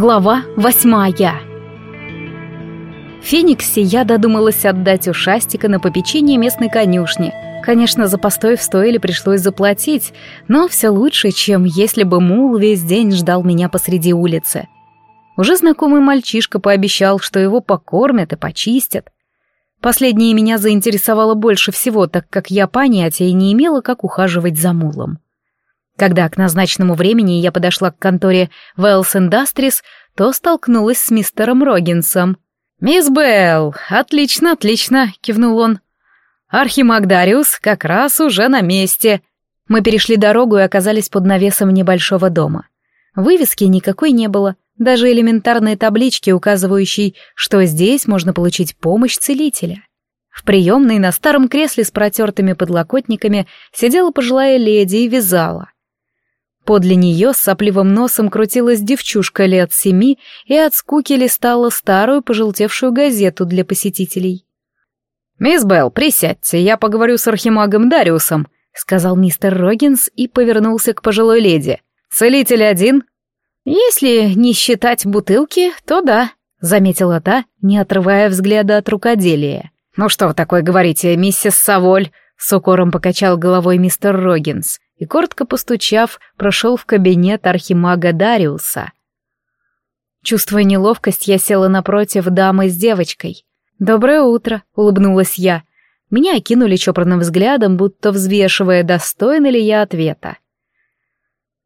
Глава восьмая. Фениксе я додумалась отдать ушастика на попечение местной конюшни. Конечно, за постой в стойле пришлось заплатить, но все лучше, чем если бы мул весь день ждал меня посреди улицы. Уже знакомый мальчишка пообещал, что его покормят и почистят. Последнее меня заинтересовало больше всего, так как я понятия не имела, как ухаживать за мулом. Когда к назначенному времени я подошла к конторе Wells Industries, то столкнулась с мистером Рогинсом. «Мисс Белл, отлично, отлично», — кивнул он. «Архимагдариус как раз уже на месте». Мы перешли дорогу и оказались под навесом небольшого дома. Вывески никакой не было, даже элементарные таблички, указывающие, что здесь можно получить помощь целителя. В приемной на старом кресле с протертыми подлокотниками сидела пожилая леди и вязала. Подле нее с сопливым носом крутилась девчушка лет семи и от скуки листала старую пожелтевшую газету для посетителей. «Мисс Белл, присядьте, я поговорю с архимагом Дариусом», — сказал мистер Рогинс и повернулся к пожилой леди. «Целитель один?» «Если не считать бутылки, то да», — заметила та, не отрывая взгляда от рукоделия. «Ну что вы такое говорите, миссис Саволь?» — с укором покачал головой мистер Рогинс и, коротко постучав, прошел в кабинет архимага Дариуса. Чувствуя неловкость, я села напротив дамы с девочкой. «Доброе утро», — улыбнулась я. Меня окинули чопорным взглядом, будто взвешивая, достойна ли я ответа.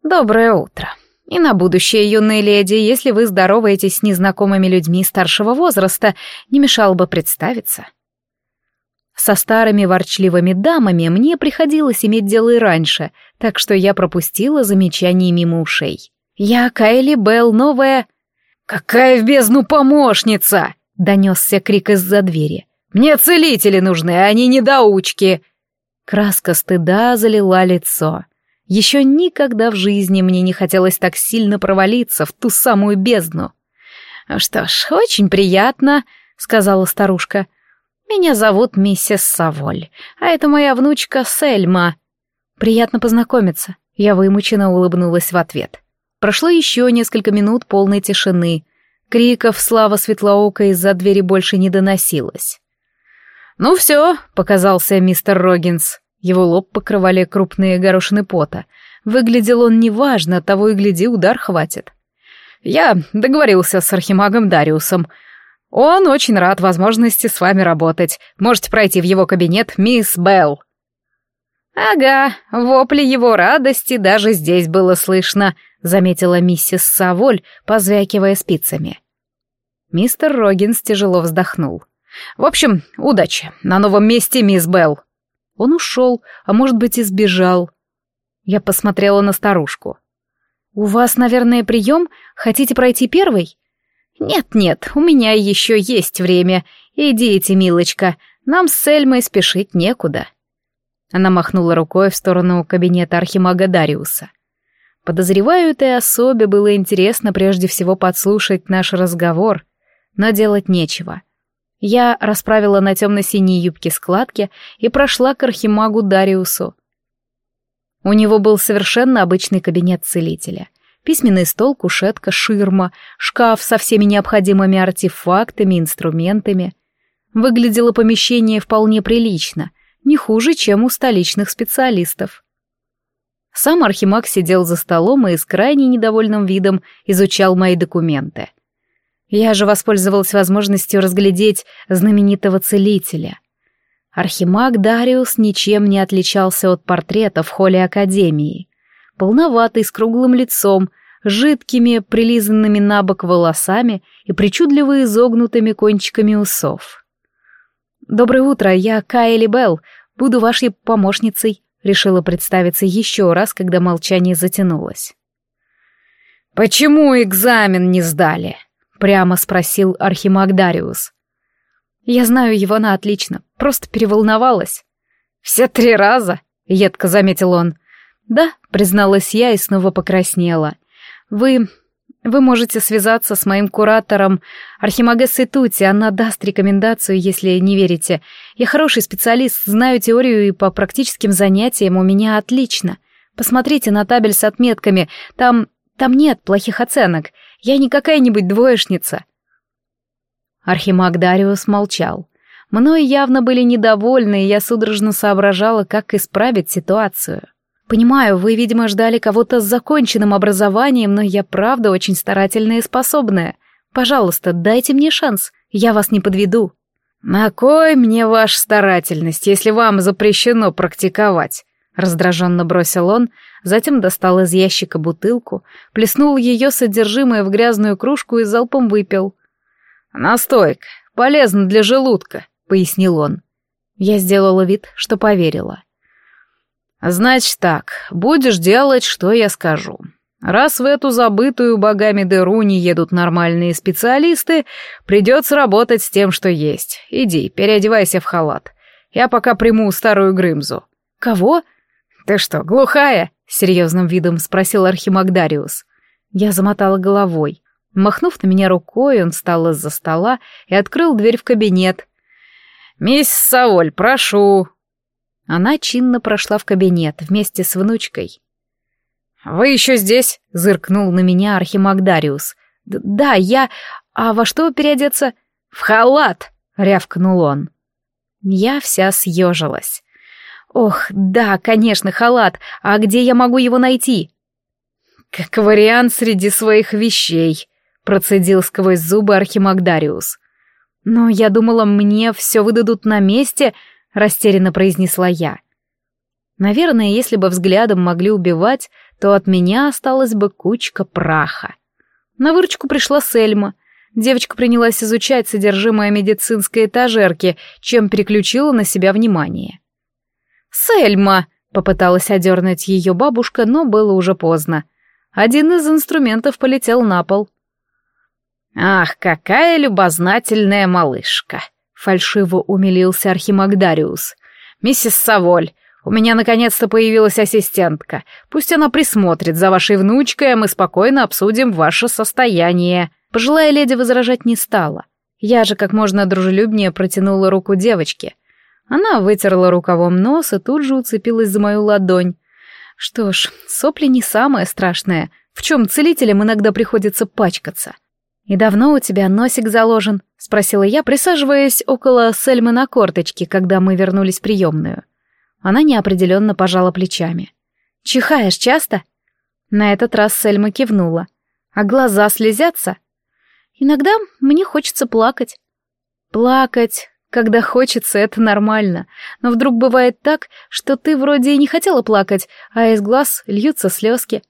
«Доброе утро. И на будущее, юные леди, если вы здороваетесь с незнакомыми людьми старшего возраста, не мешало бы представиться». Со старыми ворчливыми дамами мне приходилось иметь дело и раньше, так что я пропустила замечание мимо ушей. «Я Кайли Белл, новая...» «Какая в бездну помощница!» — донесся крик из-за двери. «Мне целители нужны, а не недоучки!» Краска стыда залила лицо. Еще никогда в жизни мне не хотелось так сильно провалиться в ту самую бездну. «Что ж, очень приятно», — сказала старушка. Меня зовут миссис Саволь, а это моя внучка Сельма. Приятно познакомиться. Я вымученно улыбнулась в ответ. Прошло еще несколько минут полной тишины. Криков «Слава Светлоока» из-за двери больше не доносилось. «Ну все», — показался мистер Рогинс. Его лоб покрывали крупные горошины пота. Выглядел он неважно, того и гляди, удар хватит. «Я договорился с архимагом Дариусом. Он очень рад возможности с вами работать. Можете пройти в его кабинет, мисс Белл». «Ага, вопли его радости даже здесь было слышно», — заметила миссис Саволь, позвякивая спицами. Мистер Рогинс тяжело вздохнул. «В общем, удачи. На новом месте, мисс Белл». Он ушел, а может быть и сбежал. Я посмотрела на старушку. «У вас, наверное, прием? Хотите пройти первый?» «Нет-нет, у меня еще есть время. Идите, милочка, нам с Сельмой спешить некуда». Она махнула рукой в сторону кабинета архимага Дариуса. Подозреваю, этой особе было интересно прежде всего подслушать наш разговор, но делать нечего. Я расправила на темно-синей юбке складки и прошла к архимагу Дариусу. У него был совершенно обычный кабинет целителя — Письменный стол, кушетка, ширма, шкаф со всеми необходимыми артефактами, инструментами. Выглядело помещение вполне прилично, не хуже, чем у столичных специалистов. Сам Архимаг сидел за столом и с крайне недовольным видом изучал мои документы. Я же воспользовалась возможностью разглядеть знаменитого целителя. Архимаг Дариус ничем не отличался от портрета в холле Академии полноватый, с круглым лицом, жидкими, прилизанными на бок волосами и причудливо изогнутыми кончиками усов. «Доброе утро, я Кайли Белл, буду вашей помощницей», — решила представиться еще раз, когда молчание затянулось. «Почему экзамен не сдали?» — прямо спросил Архимаг Дариус. «Я знаю его на отлично, просто переволновалась». «Все три раза?» — едко заметил он. «Да», — призналась я и снова покраснела. «Вы... вы можете связаться с моим куратором Архимагессой Тути, она даст рекомендацию, если не верите. Я хороший специалист, знаю теорию и по практическим занятиям у меня отлично. Посмотрите на табель с отметками, там... там нет плохих оценок. Я не какая-нибудь двоечница». Архимаг Дариус молчал. Мною явно были недовольны, и я судорожно соображала, как исправить ситуацию. Понимаю, вы, видимо, ждали кого-то с законченным образованием, но я правда очень старательная и способная. Пожалуйста, дайте мне шанс, я вас не подведу. На кой мне ваша старательность, если вам запрещено практиковать? Раздраженно бросил он, затем достал из ящика бутылку, плеснул ее содержимое в грязную кружку и залпом выпил. «Настойка, полезно для желудка», — пояснил он. Я сделала вид, что поверила. «Значит так, будешь делать, что я скажу. Раз в эту забытую богами дыру не едут нормальные специалисты, придется работать с тем, что есть. Иди, переодевайся в халат. Я пока приму старую Грымзу». «Кого?» «Ты что, глухая?» — серьезным видом спросил Архимагдариус. Я замотала головой. Махнув на меня рукой, он встал из-за стола и открыл дверь в кабинет. «Мисс Саоль, прошу!» Она чинно прошла в кабинет вместе с внучкой. «Вы еще здесь?» — зыркнул на меня Архимагдариус. «Да, я... А во что переодеться?» «В халат!» — рявкнул он. Я вся съежилась. «Ох, да, конечно, халат. А где я могу его найти?» «Как вариант среди своих вещей», — процедил сквозь зубы Архимагдариус. «Но я думала, мне все выдадут на месте», — растерянно произнесла я. Наверное, если бы взглядом могли убивать, то от меня осталась бы кучка праха. На выручку пришла Сельма. Девочка принялась изучать содержимое медицинской этажерки, чем переключила на себя внимание. «Сельма!» — попыталась одернуть ее бабушка, но было уже поздно. Один из инструментов полетел на пол. «Ах, какая любознательная малышка!» Фальшиво умилился Архимагдариус. «Миссис Саволь, у меня наконец-то появилась ассистентка. Пусть она присмотрит за вашей внучкой, а мы спокойно обсудим ваше состояние». Пожилая леди возражать не стала. Я же как можно дружелюбнее протянула руку девочке. Она вытерла рукавом нос и тут же уцепилась за мою ладонь. Что ж, сопли не самое страшное, в чем целителям иногда приходится пачкаться. «И давно у тебя носик заложен?» — спросила я, присаживаясь около Сельмы на корточке, когда мы вернулись в приемную. Она неопределенно пожала плечами. «Чихаешь часто?» На этот раз Сельма кивнула. «А глаза слезятся?» «Иногда мне хочется плакать». «Плакать, когда хочется, это нормально. Но вдруг бывает так, что ты вроде и не хотела плакать, а из глаз льются слезки.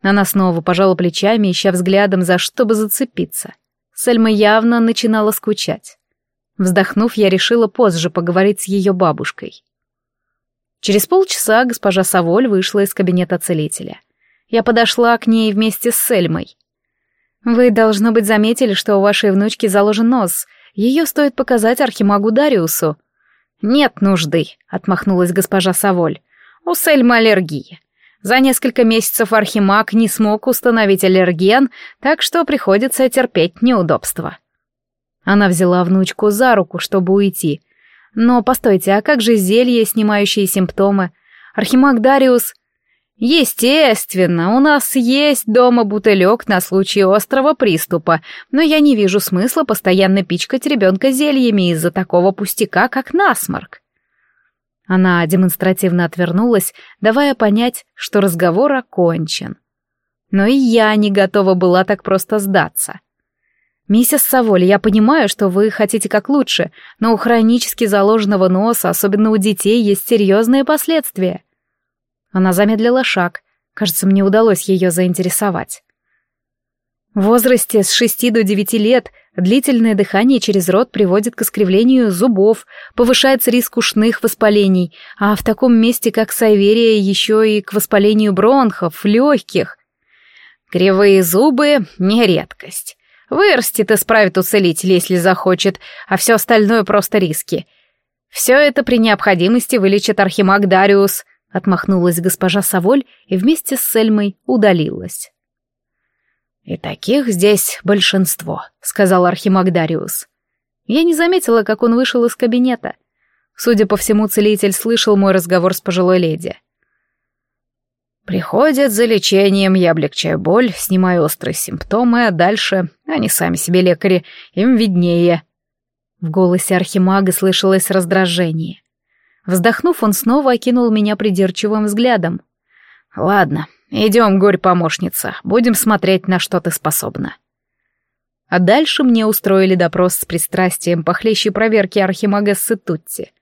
Она снова пожала плечами, ища взглядом, за что бы зацепиться. Сельма явно начинала скучать. Вздохнув, я решила позже поговорить с ее бабушкой. Через полчаса госпожа Саволь вышла из кабинета целителя. Я подошла к ней вместе с Сельмой. «Вы, должно быть, заметили, что у вашей внучки заложен нос. Ее стоит показать архимагу Дариусу». «Нет нужды», — отмахнулась госпожа Саволь. «У Сельмы аллергия. За несколько месяцев Архимаг не смог установить аллерген, так что приходится терпеть неудобства. Она взяла внучку за руку, чтобы уйти. Но постойте, а как же зелье, снимающие симптомы? Архимаг Дариус... Естественно, у нас есть дома бутылек на случай острого приступа, но я не вижу смысла постоянно пичкать ребенка зельями из-за такого пустяка, как насморк. Она демонстративно отвернулась, давая понять, что разговор окончен. Но и я не готова была так просто сдаться. «Миссис Саволь, я понимаю, что вы хотите как лучше, но у хронически заложенного носа, особенно у детей, есть серьезные последствия». Она замедлила шаг. Кажется, мне удалось ее заинтересовать. В возрасте с шести до девяти лет длительное дыхание через рот приводит к искривлению зубов, повышается риск ушных воспалений, а в таком месте, как Сайверия, еще и к воспалению бронхов, легких. Кривые зубы — не редкость. Вырастет и справит у целителя, если захочет, а все остальное просто риски. Все это при необходимости вылечит Архимаг Дариус, отмахнулась госпожа Саволь и вместе с Сельмой удалилась. «И таких здесь большинство», — сказал Архимагдариус. Я не заметила, как он вышел из кабинета. Судя по всему, целитель слышал мой разговор с пожилой леди. Приходят за лечением, я облегчаю боль, снимаю острые симптомы, а дальше они сами себе лекари, им виднее. В голосе архимага слышалось раздражение. Вздохнув, он снова окинул меня придирчивым взглядом. «Ладно, идем, горе-помощница, будем смотреть, на что ты способна». А дальше мне устроили допрос с пристрастием похлеще проверки архимага Сетутти.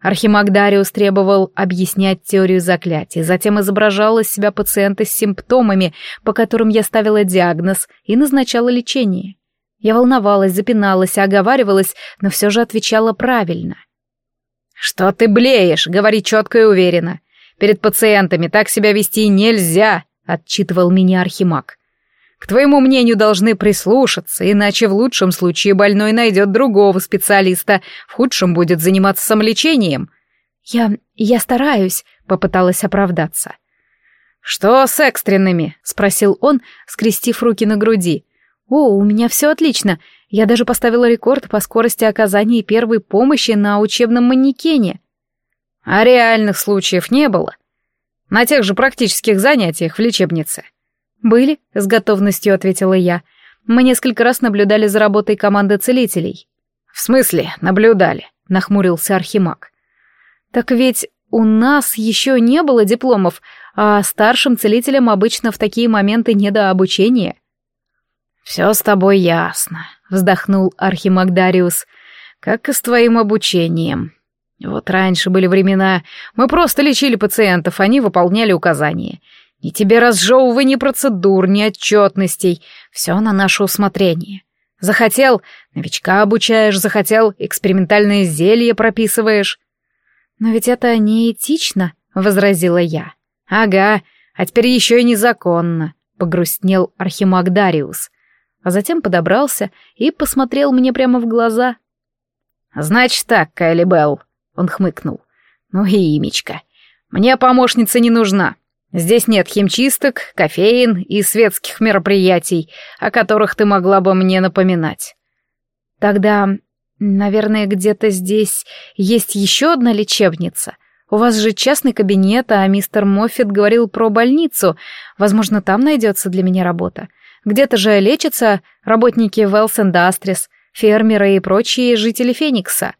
Архимаг Дариус требовал объяснять теорию заклятий, затем изображал из себя пациента с симптомами, по которым я ставила диагноз и назначала лечение. Я волновалась, запиналась, оговаривалась, но все же отвечала правильно. «Что ты блеешь? Говори четко и уверенно. Перед пациентами так себя вести нельзя», — отчитывал меня Архимаг. К твоему мнению должны прислушаться, иначе в лучшем случае больной найдет другого специалиста, в худшем будет заниматься самолечением. Я... я стараюсь, попыталась оправдаться. Что с экстренными? спросил он, скрестив руки на груди. О, у меня все отлично. Я даже поставила рекорд по скорости оказания первой помощи на учебном манекене. А реальных случаев не было. На тех же практических занятиях в лечебнице. «Были», — с готовностью ответила я. «Мы несколько раз наблюдали за работой команды целителей». «В смысле наблюдали?» — нахмурился Архимаг. «Так ведь у нас еще не было дипломов, а старшим целителям обычно в такие моменты не до обучения». «Все с тобой ясно», — вздохнул Архимаг Дариус, — «как и с твоим обучением. Вот раньше были времена, мы просто лечили пациентов, они выполняли указания. Ни тебе разжевывания процедур, ни отчетностей. Все на наше усмотрение. Захотел — новичка обучаешь, захотел — экспериментальное зелье прописываешь. Но ведь это неэтично, — возразила я. Ага, а теперь еще и незаконно, — погрустнел Архимаг Дариус. А затем подобрался и посмотрел мне прямо в глаза. «Значит так, Кайли Белл», — он хмыкнул. «Ну и имечко. Мне помощница не нужна. Здесь нет химчисток, кофеин и светских мероприятий, о которых ты могла бы мне напоминать. Тогда, наверное, где-то здесь есть еще одна лечебница. У вас же частный кабинет, а мистер Моффит говорил про больницу. Возможно, там найдется для меня работа. Где-то же лечатся работники Wells Industries, фермеры и прочие жители Феникса.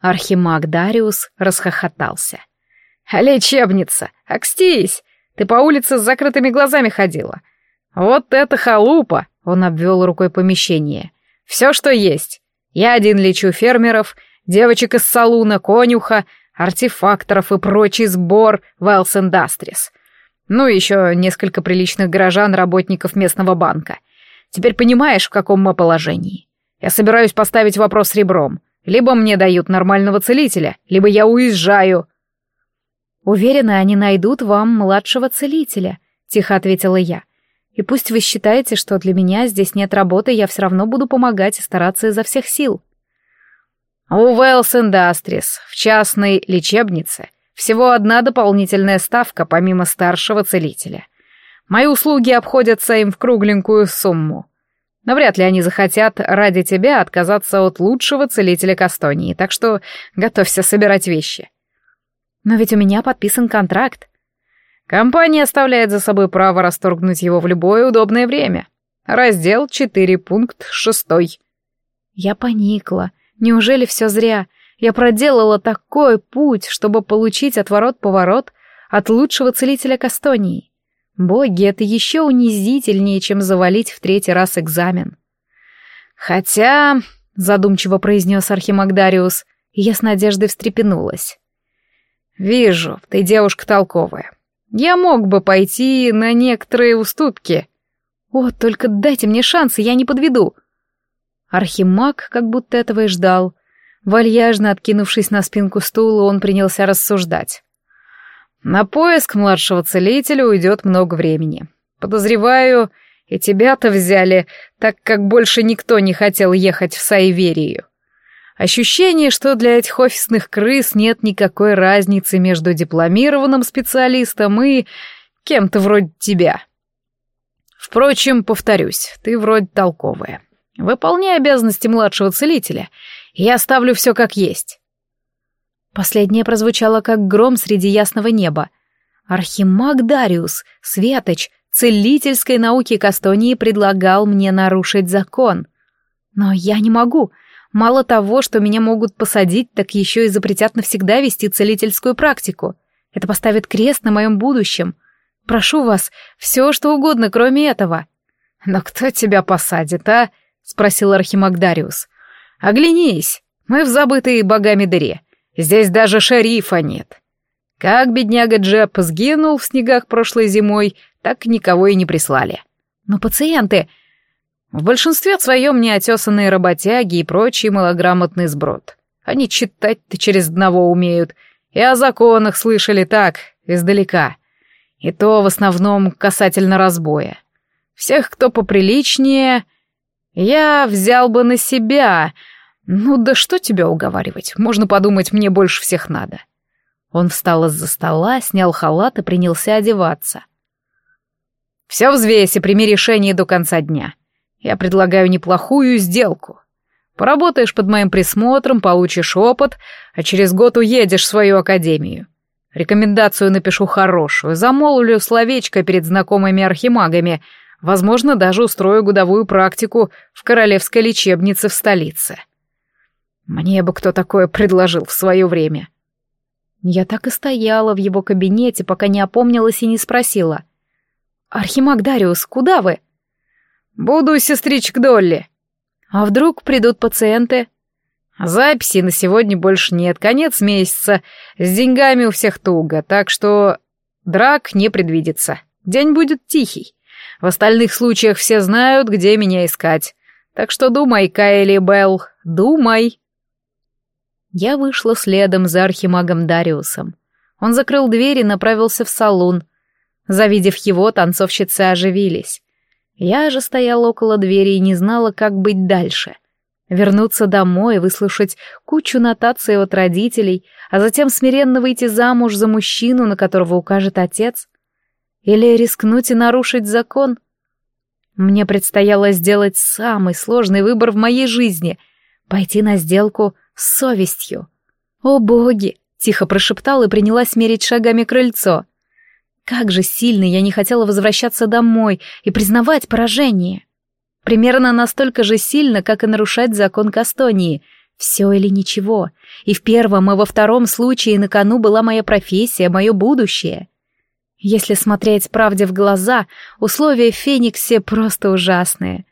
Архимаг Дариус расхохотался. «Лечебница! Акстись! Ты по улице с закрытыми глазами ходила. Вот это халупа!» — он обвел рукой помещение. «Все, что есть. Я один лечу фермеров, девочек из салуна, конюха, артефакторов и прочий сбор Wells Industries. Ну еще несколько приличных горожан, работников местного банка. Теперь понимаешь, в каком мы положении? Я собираюсь поставить вопрос ребром. Либо мне дают нормального целителя, либо я уезжаю. «Уверена, они найдут вам младшего целителя», — тихо ответила я. «И пусть вы считаете, что для меня здесь нет работы, я все равно буду помогать и стараться изо всех сил». «У Wells Industries в частной лечебнице всего одна дополнительная ставка помимо старшего целителя. Мои услуги обходятся им в кругленькую сумму. Но вряд ли они захотят ради тебя отказаться от лучшего целителя Кастонии, так что готовься собирать вещи». Но ведь у меня подписан контракт. Компания оставляет за собой право расторгнуть его в любое удобное время. Раздел 4, пункт 6. Я поникла. Неужели все зря? Я проделала такой путь, чтобы получить отворот-поворот от лучшего целителя Кастонии. Боги, это еще унизительнее, чем завалить в третий раз экзамен. Хотя, задумчиво произнес Архимагдариус, и я с надеждой встрепенулась. «Вижу, ты девушка толковая. Я мог бы пойти на некоторые уступки». «О, только дайте мне шанс, я не подведу». Архимаг как будто этого и ждал. Вальяжно откинувшись на спинку стула, он принялся рассуждать. «На поиск младшего целителя уйдет много времени. Подозреваю, и тебя-то взяли, так как больше никто не хотел ехать в Сайверию. Ощущение, что для этих офисных крыс нет никакой разницы между дипломированным специалистом и кем-то вроде тебя. Впрочем, повторюсь, ты вроде толковая. Выполняй обязанности младшего целителя, я оставлю все как есть. Последнее прозвучало как гром среди ясного неба. Архимаг Дариус, Светоч, целительской науки Кастонии предлагал мне нарушить закон. Но я не могу. Мало того, что меня могут посадить, так еще и запретят навсегда вести целительскую практику. Это поставит крест на моем будущем. Прошу вас, все что угодно, кроме этого. Но кто тебя посадит, а? спросил Архимаг Дариус. Оглянись, мы в забытой богами дыре. Здесь даже шерифа нет. Как бедняга Джеб сгинул в снегах прошлой зимой, так никого и не прислали. Но пациенты... В большинстве своем неотесанные работяги и прочий малограмотный сброд. Они читать-то через одного умеют, и о законах слышали так, издалека. И то в основном касательно разбоя. Всех, кто поприличнее, я взял бы на себя. Ну да что тебя уговаривать, можно подумать, мне больше всех надо. Он встал из-за стола, снял халат и принялся одеваться. «Все взвесь и прими решение до конца дня. Я предлагаю неплохую сделку. Поработаешь под моим присмотром, получишь опыт, а через год уедешь в свою академию. Рекомендацию напишу хорошую, замолвлю словечко перед знакомыми архимагами, возможно, даже устрою годовую практику в королевской лечебнице в столице. Мне бы кто такое предложил в свое время». Я так и стояла в его кабинете, пока не опомнилась и не спросила. «Архимаг Дариус, куда вы?» «Буду сестричек Долли». «А вдруг придут пациенты?» «Записи на сегодня больше нет, конец месяца, с деньгами у всех туго, так что драк не предвидится. День будет тихий. В остальных случаях все знают, где меня искать. Так что думай, Кайли Белл, думай». Я вышла следом за архимагом Дариусом. Он закрыл дверь и направился в салон. Завидев его, танцовщицы оживились. Я же стояла около двери и не знала, как быть дальше. Вернуться домой, выслушать кучу нотаций от родителей, а затем смиренно выйти замуж за мужчину, на которого укажет отец? Или рискнуть и нарушить закон? Мне предстояло сделать самый сложный выбор в моей жизни — пойти на сделку с совестью. «О боги!» — тихо прошептал и принялась мерить шагами крыльцо. Как же сильно я не хотела возвращаться домой и признавать поражение. Примерно настолько же сильно, как и нарушать закон Кастонии. Все или ничего. И в первом, и во втором случае на кону была моя профессия, мое будущее. Если смотреть правде в глаза, условия в Фениксе просто ужасные.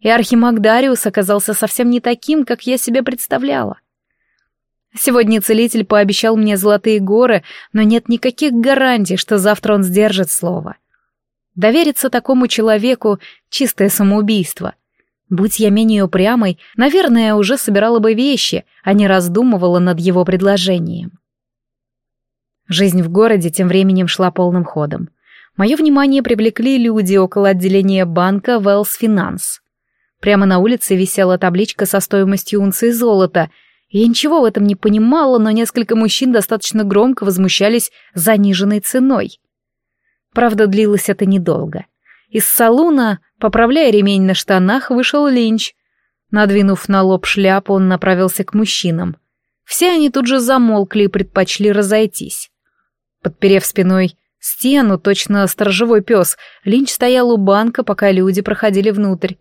И Архимаг Дариус оказался совсем не таким, как я себе представляла. Сегодня целитель пообещал мне золотые горы, но нет никаких гарантий, что завтра он сдержит слово. Довериться такому человеку — чистое самоубийство. Будь я менее упрямой, наверное, уже собирала бы вещи, а не раздумывала над его предложением. Жизнь в городе тем временем шла полным ходом. Мое внимание привлекли люди около отделения банка Wells Finance. Прямо на улице висела табличка со стоимостью унции золота. Я ничего в этом не понимала, но несколько мужчин достаточно громко возмущались заниженной ценой. Правда, длилось это недолго. Из салуна, поправляя ремень на штанах, вышел Линч. Надвинув на лоб шляпу, он направился к мужчинам. Все они тут же замолкли и предпочли разойтись. Подперев спиной стену, точно сторожевой пес, Линч стоял у банка, пока люди проходили внутрь.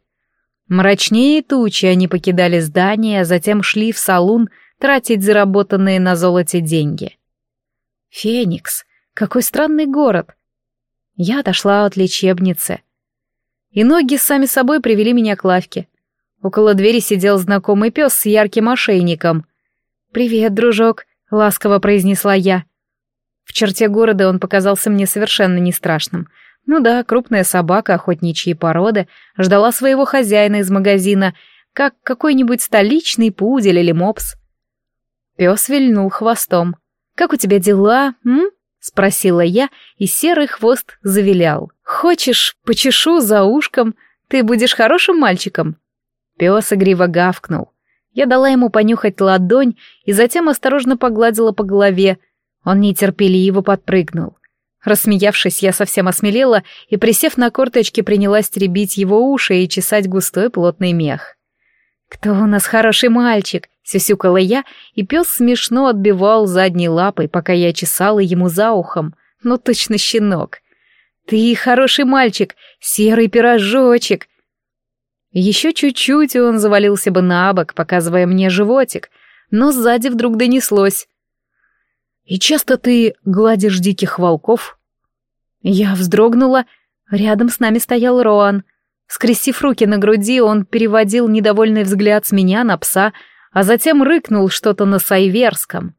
Мрачнее тучи они покидали здание, а затем шли в салун тратить заработанные на золоте деньги. Феникс, какой странный город. Я отошла от лечебницы. И ноги сами собой привели меня к лавке. Около двери сидел знакомый пес с ярким ошейником. «Привет, дружок», — ласково произнесла я. В черте города он показался мне совершенно не страшным — ну да, крупная собака охотничьей породы ждала своего хозяина из магазина, как какой-нибудь столичный пудель или мопс. Пес вильнул хвостом. «Как у тебя дела, м?» — спросила я, и серый хвост завилял. «Хочешь, почешу за ушком? Ты будешь хорошим мальчиком?» Пес игриво гавкнул. Я дала ему понюхать ладонь и затем осторожно погладила по голове. Он нетерпеливо подпрыгнул. Рассмеявшись, я совсем осмелела и, присев на корточки, принялась теребить его уши и чесать густой плотный мех. «Кто у нас хороший мальчик?» — сюсюкала я, и пес смешно отбивал задней лапой, пока я чесала ему за ухом. ну точно щенок. Ты хороший мальчик, серый пирожочек. Еще чуть-чуть, и он завалился бы на бок, показывая мне животик, но сзади вдруг донеслось. «И часто ты гладишь диких волков?» Я вздрогнула, рядом с нами стоял Роан. Скрестив руки на груди, он переводил недовольный взгляд с меня на пса, а затем рыкнул что-то на сайверском.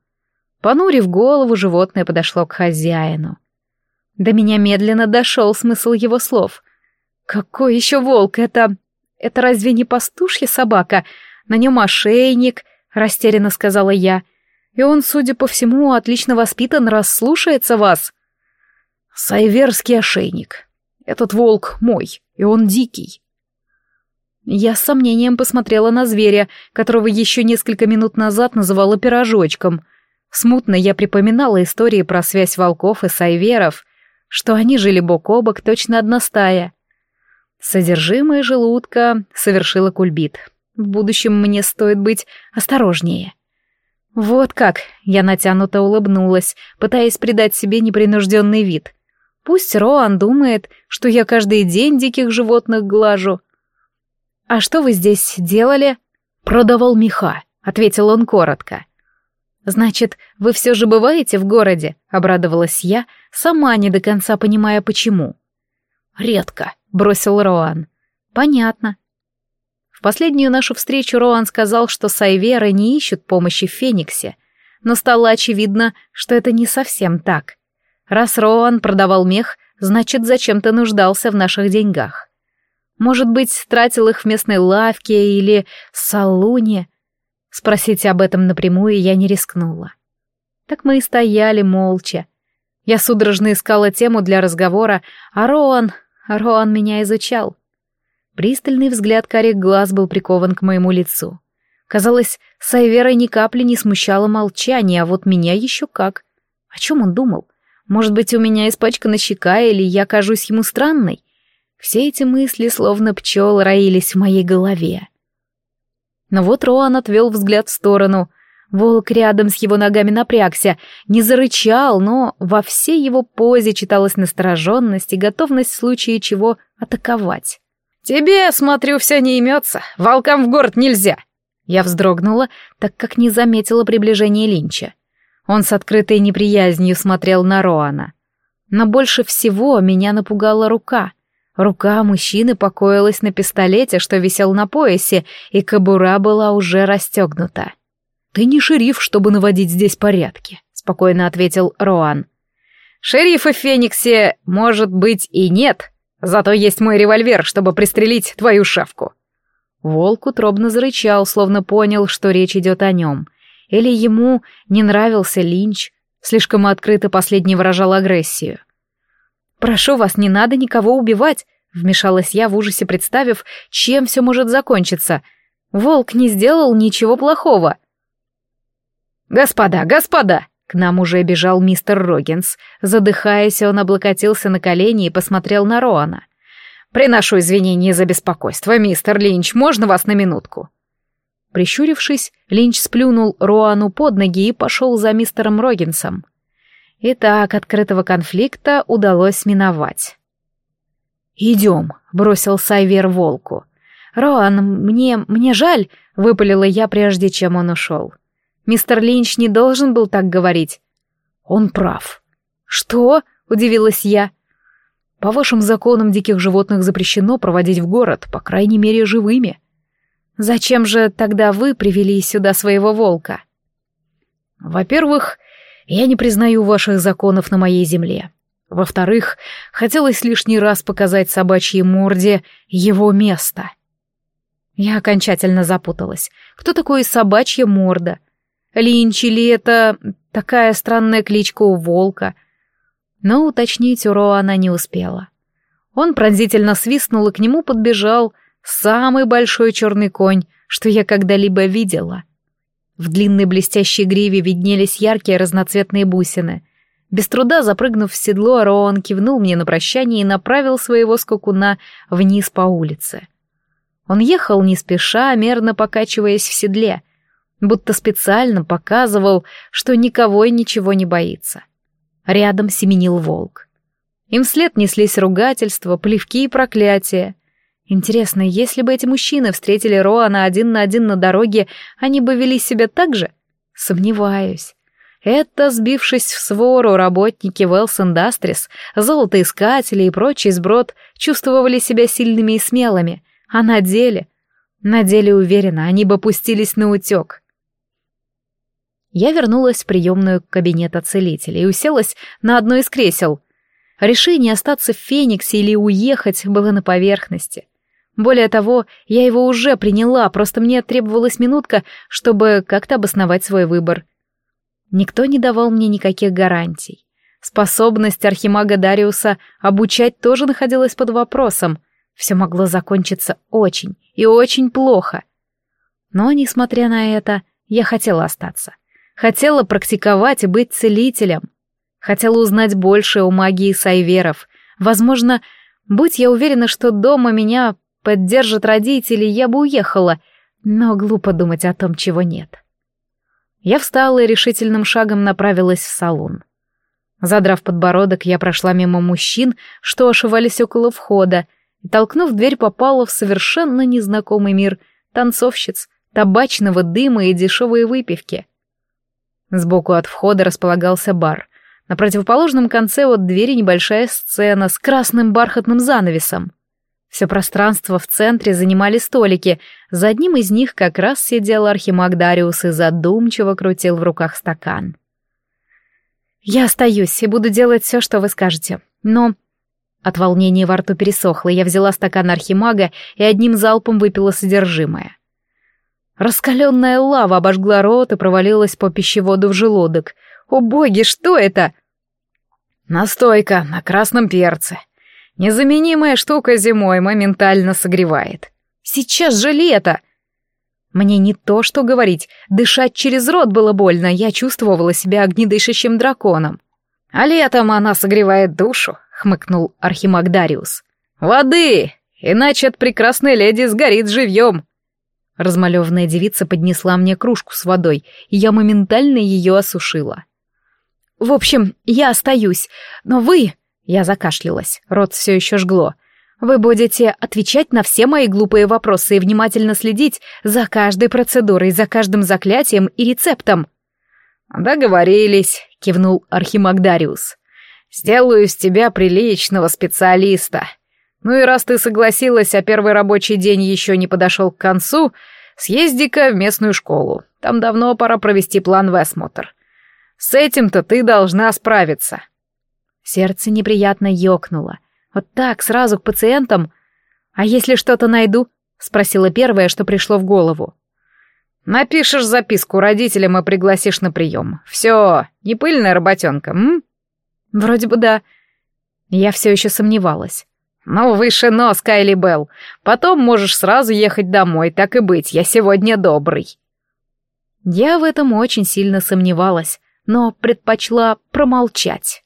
Понурив голову, животное подошло к хозяину. До меня медленно дошел смысл его слов. «Какой еще волк? Это... это разве не пастушья собака? На нем ошейник», — растерянно сказала я. «И он, судя по всему, отлично воспитан, раз слушается вас». «Сайверский ошейник. Этот волк мой, и он дикий». Я с сомнением посмотрела на зверя, которого еще несколько минут назад называла пирожочком. Смутно я припоминала истории про связь волков и сайверов, что они жили бок о бок, точно одна стая. Содержимое желудка совершило кульбит. В будущем мне стоит быть осторожнее. Вот как, я натянуто улыбнулась, пытаясь придать себе непринужденный вид. Пусть Роан думает, что я каждый день диких животных глажу. «А что вы здесь делали?» «Продавал меха», — ответил он коротко. «Значит, вы все же бываете в городе?» — обрадовалась я, сама не до конца понимая, почему. «Редко», — бросил Роан. «Понятно». В последнюю нашу встречу Роан сказал, что Сайверы не ищут помощи в Фениксе, но стало очевидно, что это не совсем так. Раз Роан продавал мех, значит, зачем-то нуждался в наших деньгах. Может быть, тратил их в местной лавке или салуне, Спросить об этом напрямую я не рискнула. Так мы и стояли молча. Я судорожно искала тему для разговора, а Роан... Роан меня изучал. Пристальный взгляд карих глаз был прикован к моему лицу. Казалось, Сайвера ни капли не смущало молчание, а вот меня еще как. О чем он думал? Может быть, у меня испачкана щека, или я кажусь ему странной? Все эти мысли, словно пчел, роились в моей голове. Но вот Роан отвел взгляд в сторону. Волк рядом с его ногами напрягся, не зарычал, но во всей его позе читалась настороженность и готовность в случае чего атаковать. «Тебе, смотрю, все не имется. Волкам в город нельзя!» Я вздрогнула, так как не заметила приближения Линча. Он с открытой неприязнью смотрел на Роана. Но больше всего меня напугала рука — Рука мужчины покоилась на пистолете, что висел на поясе, и кобура была уже расстегнута. «Ты не шериф, чтобы наводить здесь порядки», — спокойно ответил Роан. «Шерифа в Фениксе, может быть, и нет, зато есть мой револьвер, чтобы пристрелить твою шавку». Волк утробно зарычал, словно понял, что речь идет о нем. Или ему не нравился Линч, слишком открыто последний выражал агрессию. «Прошу вас, не надо никого убивать», — вмешалась я в ужасе, представив, чем все может закончиться. «Волк не сделал ничего плохого». «Господа, господа!» К нам уже бежал мистер Рогинс. Задыхаясь, он облокотился на колени и посмотрел на Роана. «Приношу извинения за беспокойство, мистер Линч, можно вас на минутку?» Прищурившись, Линч сплюнул Роану под ноги и пошел за мистером Рогинсом. Итак, открытого конфликта удалось миновать. «Идем», — бросил Сайвер волку. «Роан, мне... мне жаль», — выпалила я, прежде чем он ушел. «Мистер Линч не должен был так говорить». «Он прав». «Что?» — удивилась я. «По вашим законам диких животных запрещено проводить в город, по крайней мере, живыми». «Зачем же тогда вы привели сюда своего волка?» «Во-первых, я не признаю ваших законов на моей земле. Во-вторых, хотелось лишний раз показать собачьей морде его место. Я окончательно запуталась. Кто такой собачья морда? Линч или это такая странная кличка у волка? Но уточнить у Ро она не успела. Он пронзительно свистнул и к нему подбежал самый большой черный конь, что я когда-либо видела. В длинной блестящей гриве виднелись яркие разноцветные бусины. Без труда запрыгнув в седло, Роан кивнул мне на прощание и направил своего скакуна вниз по улице. Он ехал не спеша, мерно покачиваясь в седле, будто специально показывал, что никого и ничего не боится. Рядом семенил волк. Им вслед неслись ругательства, плевки и проклятия. Интересно, если бы эти мужчины встретили Роана один на один на дороге, они бы вели себя так же? Сомневаюсь. Это, сбившись в свору, работники Wells Industries, золотоискатели и прочий сброд чувствовали себя сильными и смелыми, а на деле... На деле, уверена, они бы пустились на утек. Я вернулась в приемную кабинета целителя и уселась на одно из кресел. Решение остаться в Фениксе или уехать было на поверхности. Более того, я его уже приняла, просто мне требовалась минутка, чтобы как-то обосновать свой выбор. Никто не давал мне никаких гарантий. Способность архимага Дариуса обучать тоже находилась под вопросом. Все могло закончиться очень и очень плохо. Но, несмотря на это, я хотела остаться. Хотела практиковать и быть целителем. Хотела узнать больше о магии сайверов. Возможно, будь я уверена, что дома меня поддержат родители, я бы уехала, но глупо думать о том, чего нет. Я встала и решительным шагом направилась в салон. Задрав подбородок, я прошла мимо мужчин, что ошивались около входа, и, толкнув дверь, попала в совершенно незнакомый мир танцовщиц, табачного дыма и дешевой выпивки. Сбоку от входа располагался бар. На противоположном конце от двери небольшая сцена с красным бархатным занавесом. Все пространство в центре занимали столики. За одним из них как раз сидел архимаг Дариус и задумчиво крутил в руках стакан. «Я остаюсь и буду делать все, что вы скажете. Но...» От волнения во рту пересохло, я взяла стакан архимага и одним залпом выпила содержимое. Раскаленная лава обожгла рот и провалилась по пищеводу в желудок. «О боги, что это?» «Настойка на красном перце», Незаменимая штука зимой моментально согревает. Сейчас же лето! Мне не то что говорить, дышать через рот было больно, я чувствовала себя огнедышащим драконом. А летом она согревает душу, хмыкнул Архимаг Дариус. Воды, иначе от прекрасной леди сгорит живьем. Размалеванная девица поднесла мне кружку с водой, и я моментально ее осушила. «В общем, я остаюсь, но вы...» Я закашлялась, рот все еще жгло. «Вы будете отвечать на все мои глупые вопросы и внимательно следить за каждой процедурой, за каждым заклятием и рецептом». «Договорились», — кивнул Архимагдариус. «Сделаю из тебя приличного специалиста. Ну и раз ты согласилась, а первый рабочий день еще не подошел к концу, съезди-ка в местную школу. Там давно пора провести план осмотр. С этим-то ты должна справиться». Сердце неприятно ёкнуло. Вот так, сразу к пациентам? А если что-то найду? Спросила первое, что пришло в голову. Напишешь записку родителям и пригласишь на прием. Все, не пыльная работенка, м? Вроде бы да. Я все еще сомневалась. Ну, выше нос, Кайли Белл. Потом можешь сразу ехать домой, так и быть, я сегодня добрый. Я в этом очень сильно сомневалась, но предпочла промолчать.